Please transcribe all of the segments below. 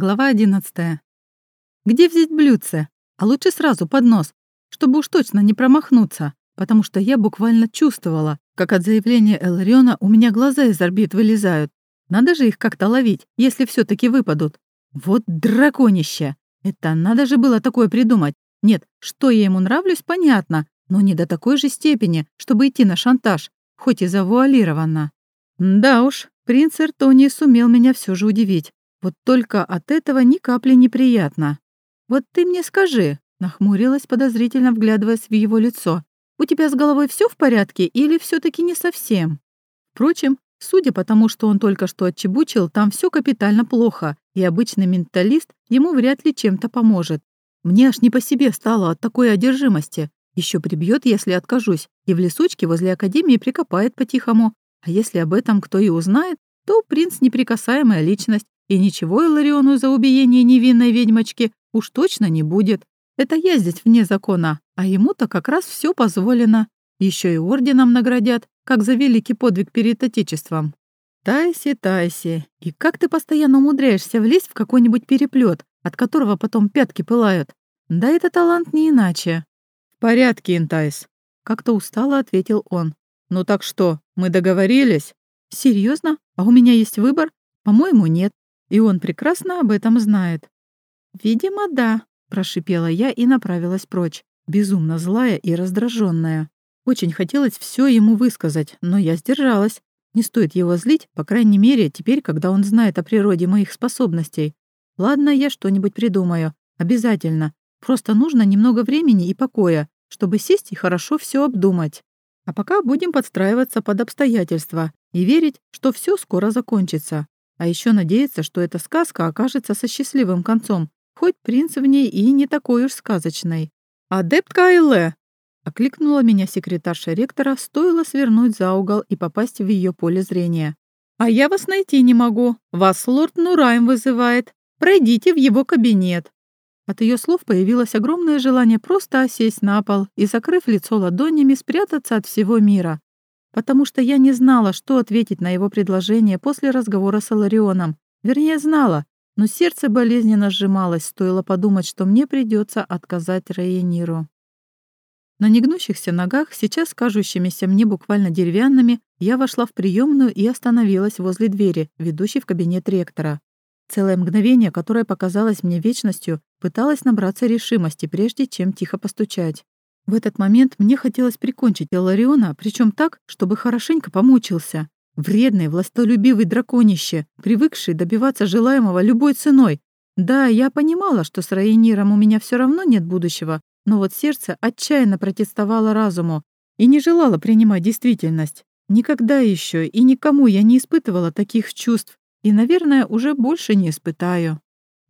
Глава 11. Где взять блюдце? А лучше сразу под нос, чтобы уж точно не промахнуться, потому что я буквально чувствовала, как от заявления Элариона у меня глаза из орбит вылезают. Надо же их как-то ловить, если все таки выпадут. Вот драконище! Это надо же было такое придумать. Нет, что я ему нравлюсь, понятно, но не до такой же степени, чтобы идти на шантаж, хоть и завуалированно. Да уж, принц Эртони сумел меня все же удивить. Вот только от этого ни капли неприятно. «Вот ты мне скажи», — нахмурилась, подозрительно вглядываясь в его лицо, «у тебя с головой все в порядке или все таки не совсем?» Впрочем, судя по тому, что он только что отчебучил, там все капитально плохо, и обычный менталист ему вряд ли чем-то поможет. Мне аж не по себе стало от такой одержимости. Еще прибьет, если откажусь, и в лесочке возле академии прикопает по-тихому. А если об этом кто и узнает, то принц — неприкасаемая личность, и ничего Илариону за убиение невинной ведьмочки уж точно не будет. Это я здесь вне закона, а ему-то как раз все позволено. Еще и орденом наградят, как за великий подвиг перед Отечеством. Тайси, Тайси, и как ты постоянно умудряешься влезть в какой-нибудь переплет, от которого потом пятки пылают? Да это талант не иначе. В порядке, Интайс, как-то устало ответил он. Ну так что, мы договорились? Серьезно? А у меня есть выбор? По-моему, нет. И он прекрасно об этом знает. «Видимо, да», — прошипела я и направилась прочь, безумно злая и раздраженная. Очень хотелось все ему высказать, но я сдержалась. Не стоит его злить, по крайней мере, теперь, когда он знает о природе моих способностей. Ладно, я что-нибудь придумаю. Обязательно. Просто нужно немного времени и покоя, чтобы сесть и хорошо все обдумать. А пока будем подстраиваться под обстоятельства и верить, что все скоро закончится. А еще надеяться, что эта сказка окажется со счастливым концом, хоть принц в ней и не такой уж сказочный. «Адепт Кайле!» — окликнула меня секретарша ректора, стоило свернуть за угол и попасть в ее поле зрения. «А я вас найти не могу. Вас лорд Нурайм вызывает. Пройдите в его кабинет». От ее слов появилось огромное желание просто осесть на пол и, закрыв лицо ладонями, спрятаться от всего мира потому что я не знала, что ответить на его предложение после разговора с Аларионом. Вернее, знала, но сердце болезненно сжималось, стоило подумать, что мне придется отказать Рейниру. На негнущихся ногах, сейчас кажущимися мне буквально деревянными, я вошла в приемную и остановилась возле двери, ведущей в кабинет ректора. Целое мгновение, которое показалось мне вечностью, пыталась набраться решимости, прежде чем тихо постучать. В этот момент мне хотелось прикончить Элариона, причем так, чтобы хорошенько помучился. Вредный, властолюбивый драконище, привыкший добиваться желаемого любой ценой. Да, я понимала, что с Райниром у меня все равно нет будущего, но вот сердце отчаянно протестовало разуму и не желало принимать действительность. Никогда еще и никому я не испытывала таких чувств, и, наверное, уже больше не испытаю.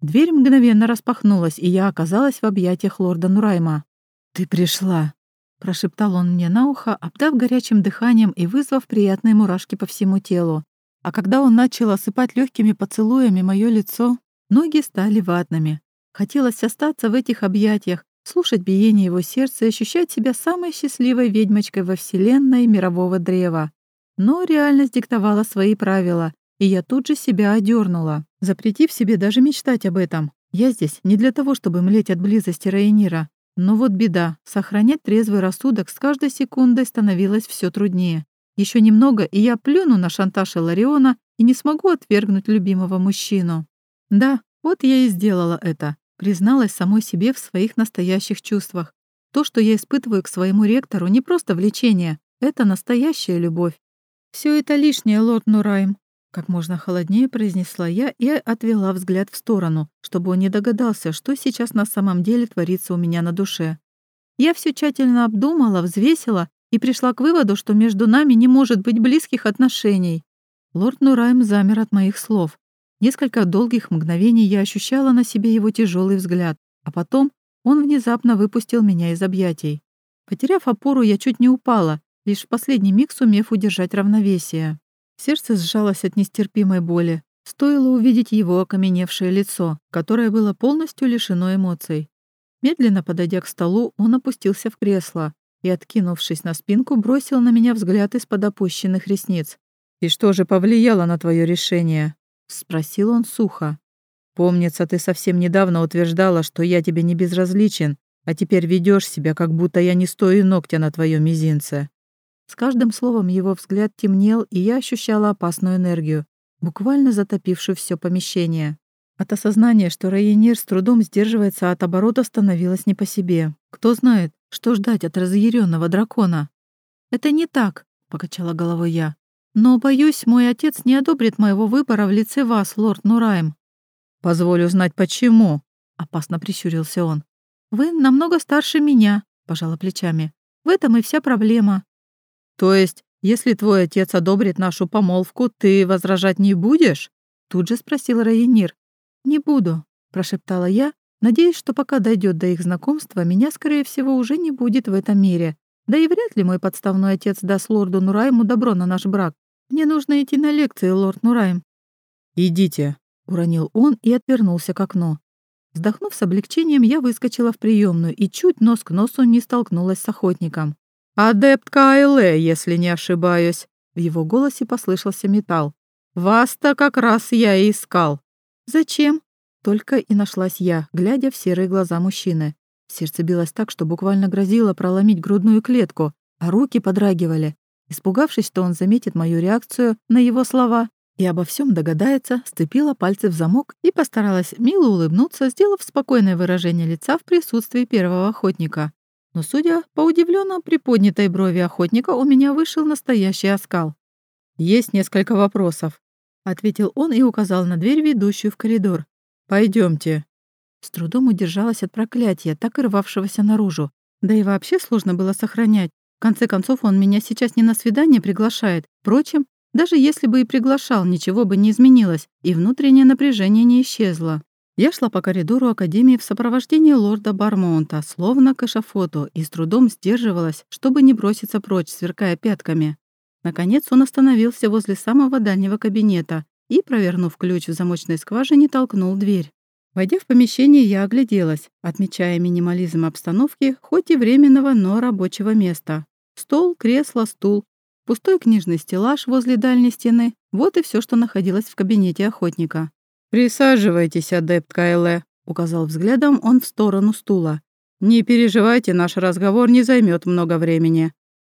Дверь мгновенно распахнулась, и я оказалась в объятиях лорда Нурайма. «Ты пришла», — прошептал он мне на ухо, обдав горячим дыханием и вызвав приятные мурашки по всему телу. А когда он начал осыпать легкими поцелуями мое лицо, ноги стали ватными. Хотелось остаться в этих объятиях, слушать биение его сердца и ощущать себя самой счастливой ведьмочкой во вселенной мирового древа. Но реальность диктовала свои правила, и я тут же себя одернула, запретив себе даже мечтать об этом. Я здесь не для того, чтобы млеть от близости Рейнира, но вот беда, сохранять трезвый рассудок с каждой секундой становилось все труднее. Еще немного, и я плюну на шантаж Лариона и не смогу отвергнуть любимого мужчину. Да, вот я и сделала это. Призналась самой себе в своих настоящих чувствах. То, что я испытываю к своему ректору, не просто влечение, это настоящая любовь. Все это лишнее, лорд Нурайм. Как можно холоднее произнесла я и отвела взгляд в сторону, чтобы он не догадался, что сейчас на самом деле творится у меня на душе. Я все тщательно обдумала, взвесила и пришла к выводу, что между нами не может быть близких отношений. Лорд Нурайм замер от моих слов. Несколько долгих мгновений я ощущала на себе его тяжелый взгляд, а потом он внезапно выпустил меня из объятий. Потеряв опору, я чуть не упала, лишь в последний миг сумев удержать равновесие. Сердце сжалось от нестерпимой боли. Стоило увидеть его окаменевшее лицо, которое было полностью лишено эмоций. Медленно подойдя к столу, он опустился в кресло и, откинувшись на спинку, бросил на меня взгляд из-под опущенных ресниц. «И что же повлияло на твое решение?» — спросил он сухо. Помнится, ты совсем недавно утверждала, что я тебе не безразличен, а теперь ведешь себя, как будто я не стою ногтя на твоем мизинце». С каждым словом его взгляд темнел, и я ощущала опасную энергию, буквально затопившую все помещение. От осознания, что Райенир с трудом сдерживается от оборота, становилось не по себе. Кто знает, что ждать от разъяренного дракона? «Это не так», — покачала головой я. «Но, боюсь, мой отец не одобрит моего выбора в лице вас, лорд Нурайм. «Позволю знать, почему», — опасно прищурился он. «Вы намного старше меня», — пожала плечами. «В этом и вся проблема». «То есть, если твой отец одобрит нашу помолвку, ты возражать не будешь?» Тут же спросил Райенир. «Не буду», — прошептала я, надеясь, что пока дойдет до их знакомства, меня, скорее всего, уже не будет в этом мире. Да и вряд ли мой подставной отец даст лорду Нурайму добро на наш брак. Мне нужно идти на лекции, лорд Нурайм. «Идите», Уронил он и отвернулся к окну. Вздохнув с облегчением, я выскочила в приемную и чуть нос к носу не столкнулась с охотником. «Адепт Кайле, если не ошибаюсь!» В его голосе послышался металл. «Вас-то как раз я и искал!» «Зачем?» Только и нашлась я, глядя в серые глаза мужчины. Сердце билось так, что буквально грозило проломить грудную клетку, а руки подрагивали. Испугавшись, что он заметит мою реакцию на его слова, и обо всем догадается, сцепила пальцы в замок и постаралась мило улыбнуться, сделав спокойное выражение лица в присутствии первого охотника. Но, судя по удивленно приподнятой брови охотника, у меня вышел настоящий оскал. «Есть несколько вопросов», — ответил он и указал на дверь, ведущую в коридор. Пойдемте. С трудом удержалась от проклятия, так и рвавшегося наружу. Да и вообще сложно было сохранять. В конце концов, он меня сейчас не на свидание приглашает. Впрочем, даже если бы и приглашал, ничего бы не изменилось, и внутреннее напряжение не исчезло. Я шла по коридору Академии в сопровождении лорда Бармонта, словно к эшафоту, и с трудом сдерживалась, чтобы не броситься прочь, сверкая пятками. Наконец он остановился возле самого дальнего кабинета и, провернув ключ в замочной скважине, толкнул дверь. Войдя в помещение, я огляделась, отмечая минимализм обстановки, хоть и временного, но рабочего места. Стол, кресло, стул, Пустой книжный стеллаж возле дальней стены — вот и все, что находилось в кабинете охотника. «Присаживайтесь, адепт Кайле», — указал взглядом он в сторону стула. «Не переживайте, наш разговор не займет много времени».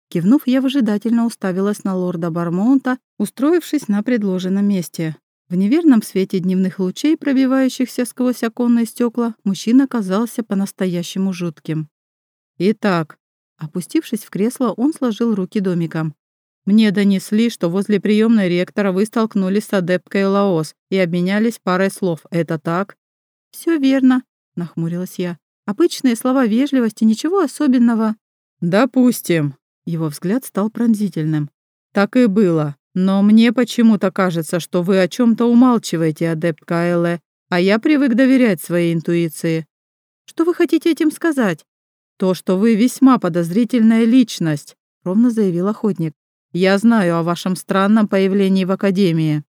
Кивнув, я выжидательно уставилась на лорда Бармонта, устроившись на предложенном месте. В неверном свете дневных лучей, пробивающихся сквозь оконные стекла, мужчина казался по-настоящему жутким. «Итак», опустившись в кресло, он сложил руки домиком. Мне донесли, что возле приемной ректора вы столкнулись с адепткой Лаос и обменялись парой слов. Это так? Все верно, нахмурилась я. Обычные слова вежливости, ничего особенного. Допустим. Его взгляд стал пронзительным. Так и было. Но мне почему-то кажется, что вы о чем то умалчиваете, адепт Кайле, а я привык доверять своей интуиции. Что вы хотите этим сказать? То, что вы весьма подозрительная личность, ровно заявил охотник. Я знаю о вашем странном появлении в Академии».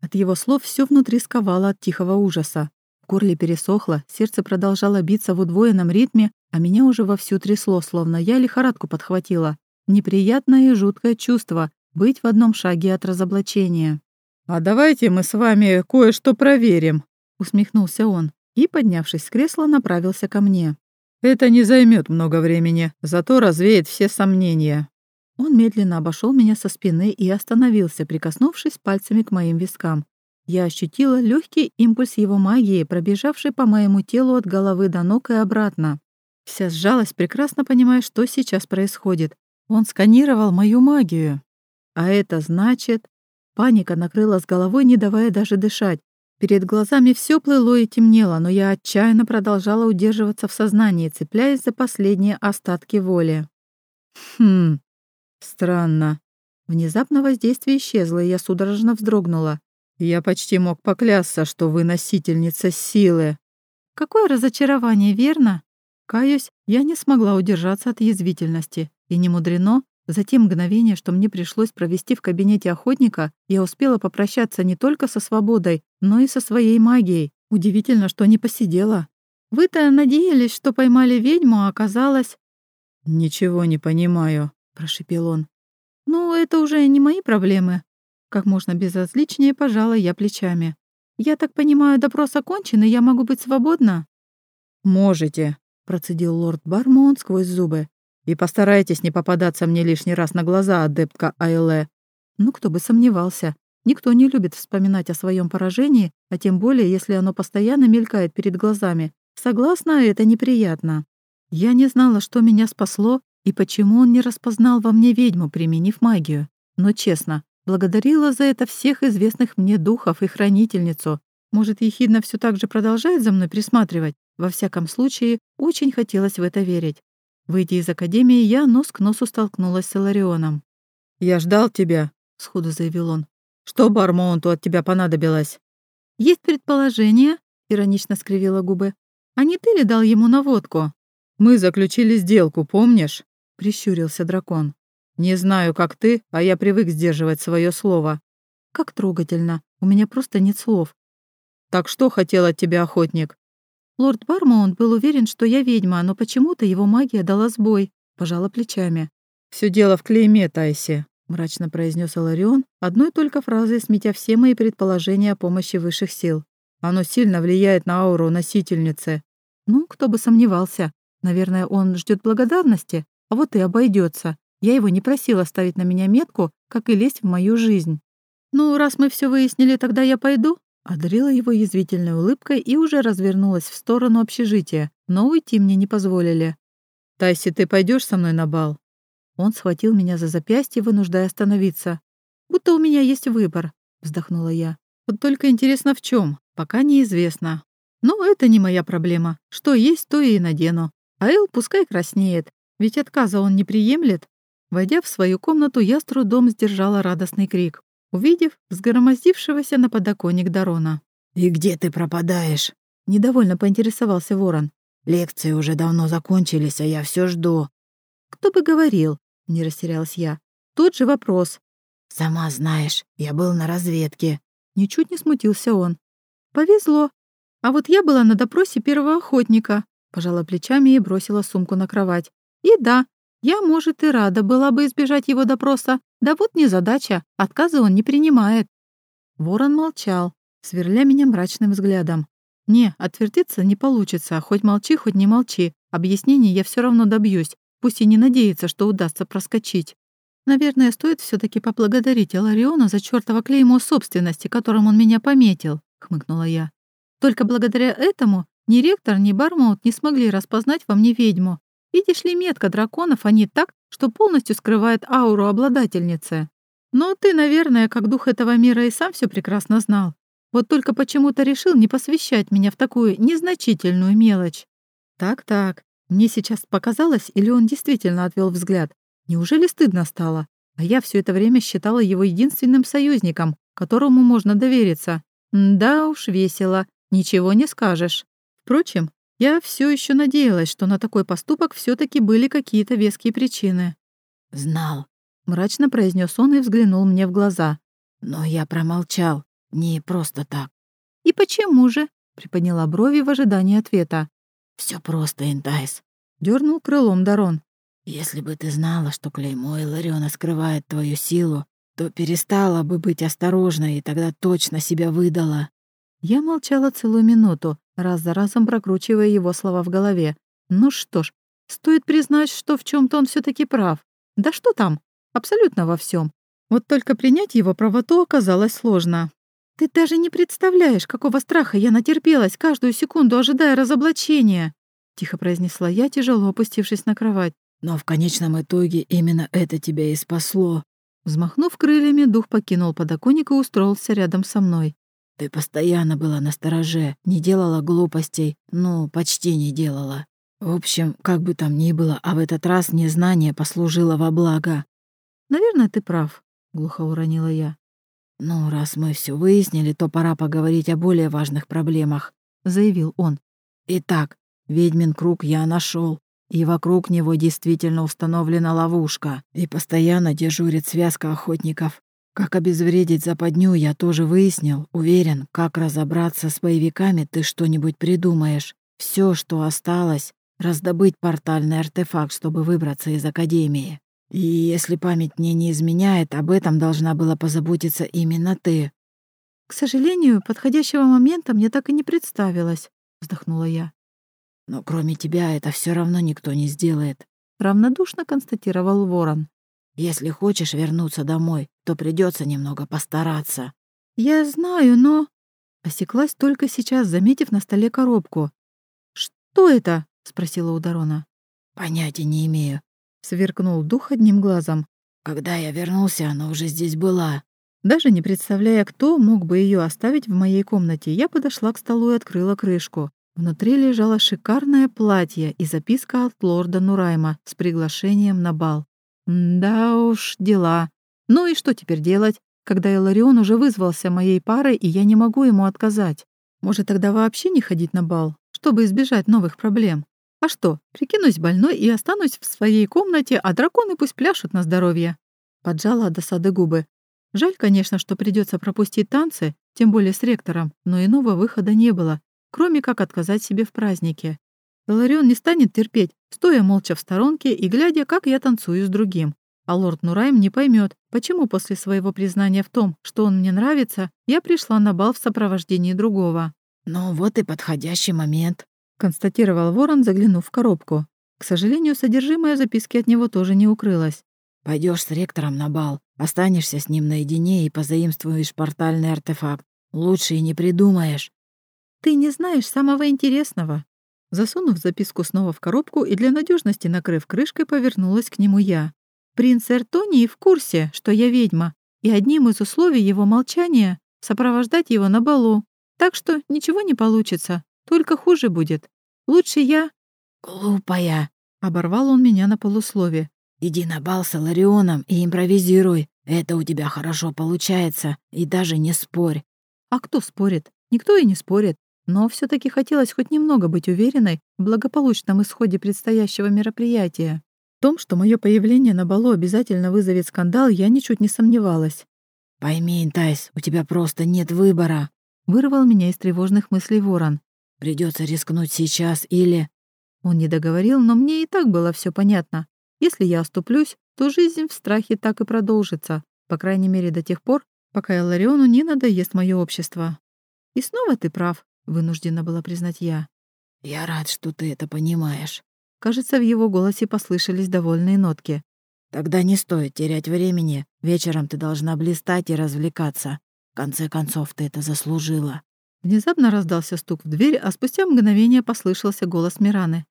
От его слов все внутри сковало от тихого ужаса. В горле пересохло, сердце продолжало биться в удвоенном ритме, а меня уже вовсю трясло, словно я лихорадку подхватила. Неприятное и жуткое чувство — быть в одном шаге от разоблачения. «А давайте мы с вами кое-что проверим», — усмехнулся он и, поднявшись с кресла, направился ко мне. «Это не займет много времени, зато развеет все сомнения. Он медленно обошел меня со спины и остановился, прикоснувшись пальцами к моим вискам. Я ощутила легкий импульс его магии, пробежавший по моему телу от головы до ног и обратно. Вся сжалась, прекрасно понимая, что сейчас происходит. Он сканировал мою магию. А это значит... Паника накрыла с головой, не давая даже дышать. Перед глазами все плыло и темнело, но я отчаянно продолжала удерживаться в сознании, цепляясь за последние остатки воли. Хм, Странно. Внезапно воздействие исчезло, и я судорожно вздрогнула. Я почти мог поклясться, что вы носительница силы. Какое разочарование, верно? Каюсь, я не смогла удержаться от язвительности. И не мудрено, за те мгновения, что мне пришлось провести в кабинете охотника, я успела попрощаться не только со свободой, но и со своей магией. Удивительно, что не посидела. Вы-то надеялись, что поймали ведьму, а оказалось... «Ничего не понимаю», прошипел он. «Ну, это уже не мои проблемы». Как можно безразличнее пожала я плечами. Я так понимаю, допрос окончен, и я могу быть свободна?» «Можете», — процедил лорд Бармонт сквозь зубы. «И постарайтесь не попадаться мне лишний раз на глаза, адептка Айле». Ну, кто бы сомневался. Никто не любит вспоминать о своем поражении, а тем более, если оно постоянно мелькает перед глазами. Согласна, это неприятно. Я не знала, что меня спасло и почему он не распознал во мне ведьму, применив магию. Но честно, благодарила за это всех известных мне духов и хранительницу. Может, Ехидна все так же продолжает за мной присматривать? Во всяком случае, очень хотелось в это верить. Выйдя из академии, я нос к носу столкнулась с Иларионом. «Я ждал тебя», — сходу заявил он. «Что Бармонту от тебя понадобилось?» «Есть предположение», — иронично скривила губы. «А не ты ли дал ему наводку?» «Мы заключили сделку, помнишь?» — прищурился дракон. «Не знаю, как ты, а я привык сдерживать свое слово». «Как трогательно. У меня просто нет слов». «Так что хотел от тебя охотник?» Лорд Бармаунт был уверен, что я ведьма, но почему-то его магия дала сбой. Пожала плечами. Все дело в клейме, Тайси», — мрачно произнес Аларион, одной только фразой сметя все мои предположения о помощи высших сил. «Оно сильно влияет на ауру носительницы». «Ну, кто бы сомневался. Наверное, он ждет благодарности, а вот и обойдется. Я его не просила ставить на меня метку, как и лезть в мою жизнь. Ну, раз мы все выяснили, тогда я пойду. Одарила его язвительной улыбкой и уже развернулась в сторону общежития, но уйти мне не позволили. «Тайси, ты пойдешь со мной на бал?» Он схватил меня за запястье, вынуждая остановиться. «Будто у меня есть выбор», — вздохнула я. «Вот только интересно в чем, пока неизвестно. Но это не моя проблема. Что есть, то и надену. А Эл пускай краснеет, ведь отказа он не приемлет». Войдя в свою комнату, я с трудом сдержала радостный крик увидев взгромоздившегося на подоконник Дарона. «И где ты пропадаешь?» — недовольно поинтересовался ворон. «Лекции уже давно закончились, а я все жду». «Кто бы говорил?» — не растерялась я. «Тот же вопрос». «Сама знаешь, я был на разведке». Ничуть не смутился он. «Повезло. А вот я была на допросе первого охотника», — пожала плечами и бросила сумку на кровать. «И да, я, может, и рада была бы избежать его допроса, да вот незадача, отказы он не принимает. Ворон молчал, сверля меня мрачным взглядом. Не, отвертеться не получится, хоть молчи, хоть не молчи. Объяснений я все равно добьюсь, пусть и не надеется, что удастся проскочить. Наверное, стоит все таки поблагодарить Алариона за чёртово клеймо собственности, которым он меня пометил, хмыкнула я. Только благодаря этому ни ректор, ни Бармаут не смогли распознать во мне ведьму. Видишь ли, метка драконов они так, что полностью скрывает ауру обладательницы. Но ты, наверное, как дух этого мира и сам все прекрасно знал. Вот только почему-то решил не посвящать меня в такую незначительную мелочь. Так-так, мне сейчас показалось, или он действительно отвел взгляд. Неужели стыдно стало? А я все это время считала его единственным союзником, которому можно довериться. Да уж, весело, ничего не скажешь. Впрочем, я все еще надеялась, что на такой поступок все таки были какие-то веские причины. «Знал», — мрачно произнес он и взглянул мне в глаза. «Но я промолчал. Не просто так». «И почему же?» — приподняла брови в ожидании ответа. Все просто, Интайс», — дернул крылом Дарон. «Если бы ты знала, что клеймо Илариона скрывает твою силу, то перестала бы быть осторожной и тогда точно себя выдала». Я молчала целую минуту, раз за разом прокручивая его слова в голове. Ну что ж, стоит признать, что в чем то он все таки прав. Да что там? Абсолютно во всем. Вот только принять его правоту оказалось сложно. «Ты даже не представляешь, какого страха я натерпелась, каждую секунду ожидая разоблачения!» — тихо произнесла я, тяжело опустившись на кровать. «Но в конечном итоге именно это тебя и спасло». Взмахнув крыльями, дух покинул подоконник и устроился рядом со мной. Ты постоянно была на стороже, не делала глупостей, ну, почти не делала. В общем, как бы там ни было, а в этот раз незнание послужило во благо. Наверное, ты прав, глухо уронила я. Ну, раз мы все выяснили, то пора поговорить о более важных проблемах, заявил он. Итак, ведьмин круг я нашел, и вокруг него действительно установлена ловушка, и постоянно дежурит связка охотников. Как обезвредить западню, я тоже выяснил. Уверен, как разобраться с боевиками, ты что-нибудь придумаешь. Все, что осталось, раздобыть портальный артефакт, чтобы выбраться из Академии. И если память мне не изменяет, об этом должна была позаботиться именно ты. «К сожалению, подходящего момента мне так и не представилось», — вздохнула я. «Но кроме тебя это все равно никто не сделает», — равнодушно констатировал Ворон. «Если хочешь вернуться домой, то придется немного постараться». «Я знаю, но...» Осеклась только сейчас, заметив на столе коробку. «Что это?» — спросила у Дарона. «Понятия не имею», — сверкнул дух одним глазом. «Когда я вернулся, она уже здесь была». Даже не представляя, кто мог бы ее оставить в моей комнате, я подошла к столу и открыла крышку. Внутри лежало шикарное платье и записка от лорда Нурайма с приглашением на бал. Да уж, дела. Ну и что теперь делать, когда Эларион уже вызвался моей парой, и я не могу ему отказать? Может, тогда вообще не ходить на бал, чтобы избежать новых проблем? А что, прикинусь больной и останусь в своей комнате, а драконы пусть пляшут на здоровье. Поджала от досады губы. Жаль, конечно, что придется пропустить танцы, тем более с ректором, но иного выхода не было, кроме как отказать себе в празднике. Ларион не станет терпеть, стоя молча в сторонке и глядя, как я танцую с другим. А лорд Нурайм не поймет, почему после своего признания в том, что он мне нравится, я пришла на бал в сопровождении другого. «Ну вот и подходящий момент», — констатировал ворон, заглянув в коробку. К сожалению, содержимое записки от него тоже не укрылось. Пойдешь с ректором на бал, останешься с ним наедине и позаимствуешь портальный артефакт. Лучше и не придумаешь. Ты не знаешь самого интересного. Засунув записку снова в коробку и для надежности накрыв крышкой, повернулась к нему я. Принц Эртонии в курсе, что я ведьма, и одним из условий его молчания — сопровождать его на балу. Так что ничего не получится, только хуже будет. Лучше я... «Глупая!» — оборвал он меня на полуслове. Иди на бал с Ларионом и импровизируй. Это у тебя хорошо получается, и даже не спорь». А кто спорит? Никто и не спорит. Но все таки хотелось хоть немного быть уверенной в благополучном исходе предстоящего мероприятия. В том, что мое появление на балу обязательно вызовет скандал, я ничуть не сомневалась. «Пойми, Интайс, у тебя просто нет выбора», — вырвал меня из тревожных мыслей ворон. «Придется рискнуть сейчас или...» Он не договорил, но мне и так было все понятно. Если я оступлюсь, то жизнь в страхе так и продолжится, по крайней мере до тех пор, пока Элариону не надоест мое общество. И снова ты прав, вынуждена была признать я. Я рад, что ты это понимаешь. Кажется, в его голосе послышались довольные нотки. Тогда не стоит терять времени. Вечером ты должна блистать и развлекаться. В конце концов, ты это заслужила. Внезапно раздался стук в дверь, а спустя мгновение послышался голос Мираны.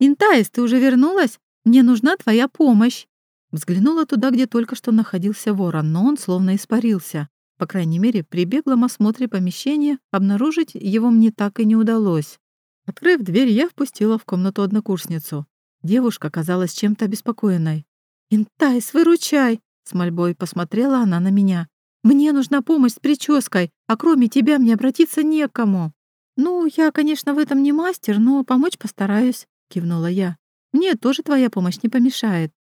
«Интайс, ты уже вернулась? Мне нужна твоя помощь!» Взглянула туда, где только что находился ворон, но он словно испарился. По крайней мере, при беглом осмотре помещения обнаружить его мне так и не удалось. Открыв дверь, я впустила в комнату однокурсницу. Девушка казалась чем-то обеспокоенной. «Интайс, выручай!» — с мольбой посмотрела она на меня. «Мне нужна помощь с прической, а кроме тебя мне обратиться некому». «Ну, я, конечно, в этом не мастер, но помочь постараюсь», — кивнула я. Мне тоже твоя помощь не помешает».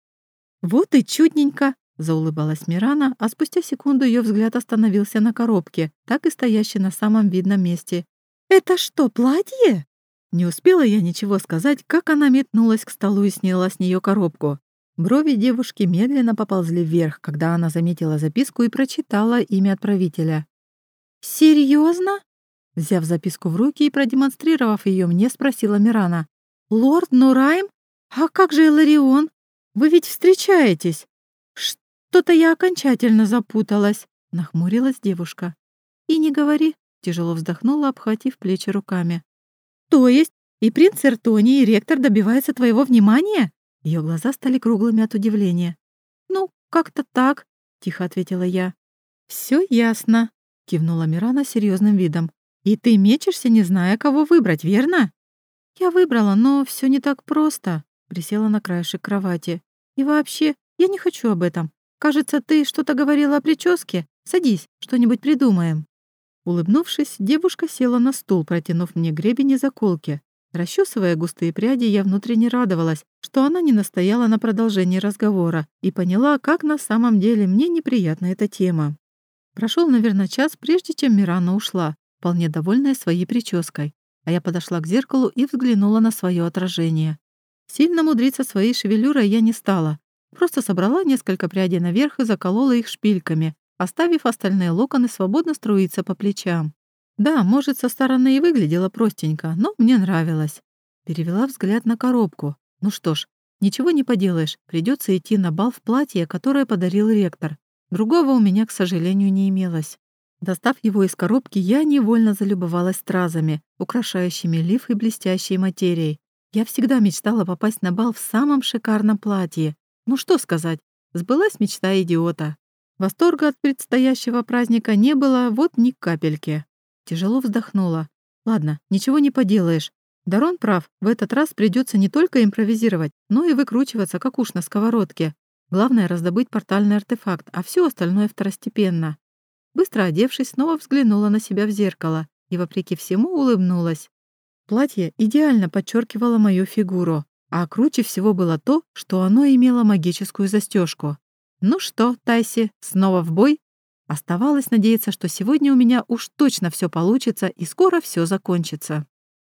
«Вот и чудненько!» — заулыбалась Мирана, а спустя секунду ее взгляд остановился на коробке, так и стоящей на самом видном месте. «Это что, платье?» Не успела я ничего сказать, как она метнулась к столу и сняла с нее коробку. Брови девушки медленно поползли вверх, когда она заметила записку и прочитала имя отправителя. «Серьезно?» Взяв записку в руки и продемонстрировав ее мне, спросила Мирана. «Лорд Нурайм «А как же Иларион? Вы ведь встречаетесь?» «Что-то я окончательно запуталась», — нахмурилась девушка. «И не говори», — тяжело вздохнула, обхватив плечи руками. «То есть и принц Эртони, и ректор добиваются твоего внимания?» Ее глаза стали круглыми от удивления. «Ну, как-то так», — тихо ответила я. Все ясно», — кивнула Мирана серьезным видом. «И ты мечешься, не зная, кого выбрать, верно?» «Я выбрала, но все не так просто», Присела на краешек кровати. «И вообще, я не хочу об этом. Кажется, ты что-то говорила о прическе. Садись, что-нибудь придумаем». Улыбнувшись, девушка села на стул, протянув мне гребень и заколки. Расчесывая густые пряди, я внутренне радовалась, что она не настояла на продолжении разговора и поняла, как на самом деле мне неприятна эта тема. Прошел, наверное, час, прежде чем Мирана ушла, вполне довольная своей прической, а я подошла к зеркалу и взглянула на свое отражение. Сильно мудриться своей шевелюрой я не стала. Просто собрала несколько прядей наверх и заколола их шпильками, оставив остальные локоны свободно струиться по плечам. Да, может, со стороны и выглядела простенько, но мне нравилось. Перевела взгляд на коробку. Ну что ж, ничего не поделаешь, придется идти на бал в платье, которое подарил ректор. Другого у меня, к сожалению, не имелось. Достав его из коробки, я невольно залюбовалась стразами, украшающими лиф и блестящей материей. Я всегда мечтала попасть на бал в самом шикарном платье. Ну что сказать, сбылась мечта идиота. Восторга от предстоящего праздника не было вот ни капельки. Тяжело вздохнула. Ладно, ничего не поделаешь. Дарон прав, в этот раз придется не только импровизировать, но и выкручиваться, как уж на сковородке. Главное — раздобыть портальный артефакт, а все остальное второстепенно. Быстро одевшись, снова взглянула на себя в зеркало и, вопреки всему, улыбнулась. Платье идеально подчеркивало мою фигуру, а круче всего было то, что оно имело магическую застежку. Ну что, Тайси, снова в бой? Оставалось надеяться, что сегодня у меня уж точно все получится и скоро все закончится.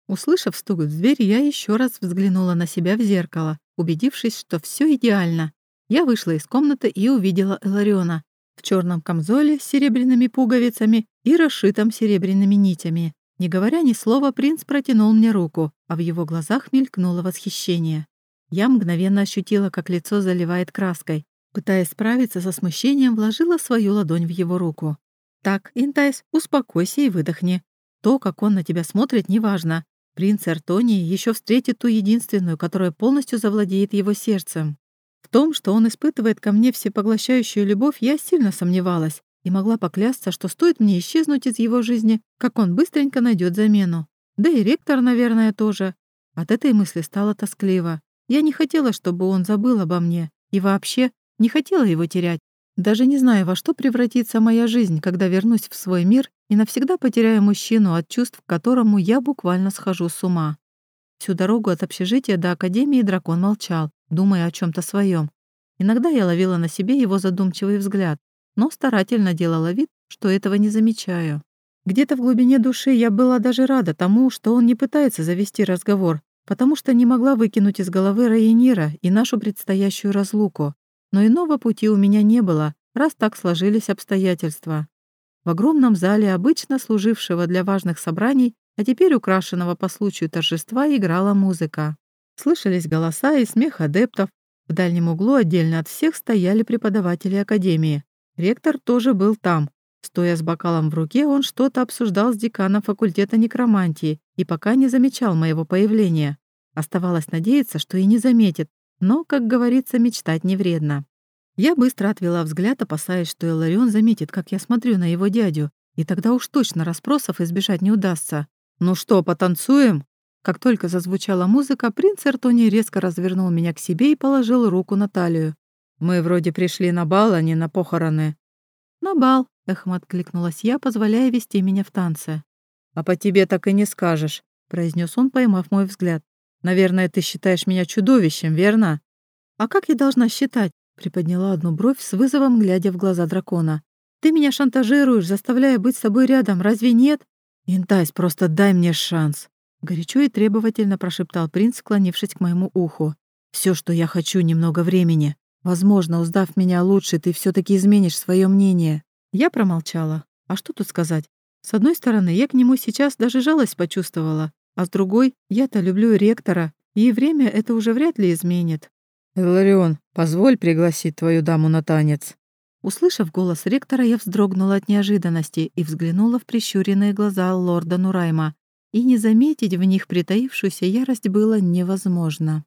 Услышав стук в дверь, я еще раз взглянула на себя в зеркало, убедившись, что все идеально. Я вышла из комнаты и увидела Элариона в черном камзоле с серебряными пуговицами и расшитом серебряными нитями. Не говоря ни слова, принц протянул мне руку, а в его глазах мелькнуло восхищение. Я мгновенно ощутила, как лицо заливает краской, Пытаясь справиться со смущением, вложила свою ладонь в его руку. «Так, Интайс, успокойся и выдохни. То, как он на тебя смотрит, неважно. Принц Эртонии еще встретит ту единственную, которая полностью завладеет его сердцем. В том, что он испытывает ко мне всепоглощающую любовь, я сильно сомневалась и могла поклясться, что стоит мне исчезнуть из его жизни, как он быстренько найдет замену. Да и ректор, наверное, тоже. От этой мысли стало тоскливо. Я не хотела, чтобы он забыл обо мне. И вообще, не хотела его терять. Даже не знаю, во что превратится моя жизнь, когда вернусь в свой мир и навсегда потеряю мужчину, от чувств к которому я буквально схожу с ума. Всю дорогу от общежития до академии дракон молчал, думая о чем то своем. Иногда я ловила на себе его задумчивый взгляд, но старательно делала вид, что этого не замечаю. Где-то в глубине души я была даже рада тому, что он не пытается завести разговор, потому что не могла выкинуть из головы Райенира и нашу предстоящую разлуку. Но иного пути у меня не было, раз так сложились обстоятельства. В огромном зале, обычно служившего для важных собраний, а теперь украшенного по случаю торжества, играла музыка. Слышались голоса и смех адептов. В дальнем углу отдельно от всех стояли преподаватели академии. Ректор тоже был там. Стоя с бокалом в руке, он что-то обсуждал с деканом факультета некромантии и пока не замечал моего появления. Оставалось надеяться, что и не заметит, но, как говорится, мечтать не вредно. Я быстро отвела взгляд, опасаясь, что Эларион заметит, как я смотрю на его дядю, и тогда уж точно расспросов избежать не удастся. «Ну что, потанцуем?» Как только зазвучала музыка, принц Эртони резко развернул меня к себе и положил руку на талию. «Мы вроде пришли на бал, а не на похороны». «На бал», — эхом откликнулась я, позволяя вести меня в танце. «А по тебе так и не скажешь», — произнес он, поймав мой взгляд. Наверное, ты считаешь меня чудовищем, верно? А как я должна считать? Приподняла одну бровь с вызовом, глядя в глаза дракона. Ты меня шантажируешь, заставляя быть с тобой рядом, разве нет? Интайс, просто дай мне шанс. Горячо и требовательно прошептал принц, склонившись к моему уху. Все, что я хочу, немного времени. Возможно, узнав меня лучше, ты все таки изменишь свое мнение. Я промолчала. А что тут сказать? С одной стороны, я к нему сейчас даже жалость почувствовала. А с другой, я-то люблю ректора, и время это уже вряд ли изменит. «Эларион, позволь пригласить твою даму на танец». Услышав голос ректора, я вздрогнула от неожиданности и взглянула в прищуренные глаза лорда Нурайма. И не заметить в них притаившуюся ярость было невозможно.